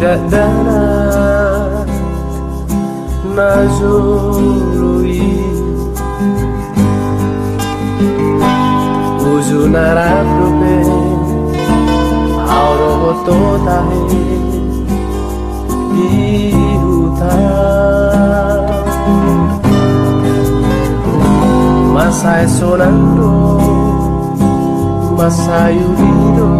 tidak darat nazului Uzunara probe Auro bototahe Dihuta Masai sonando Masai unido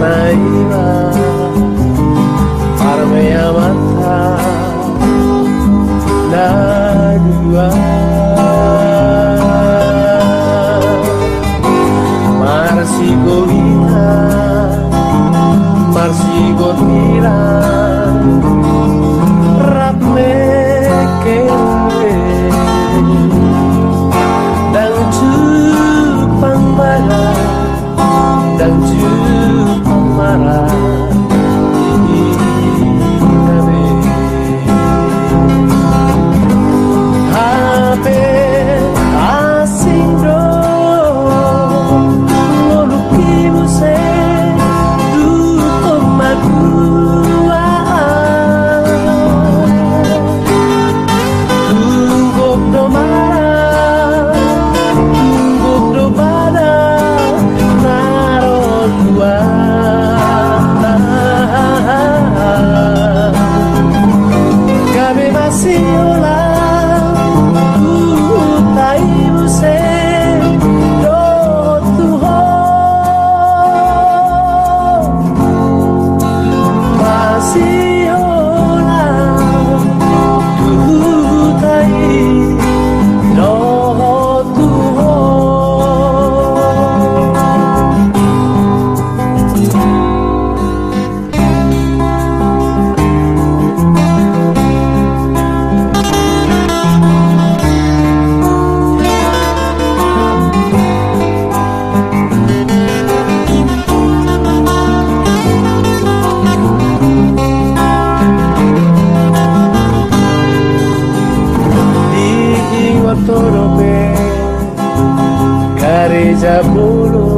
naiva vazio. dari jauh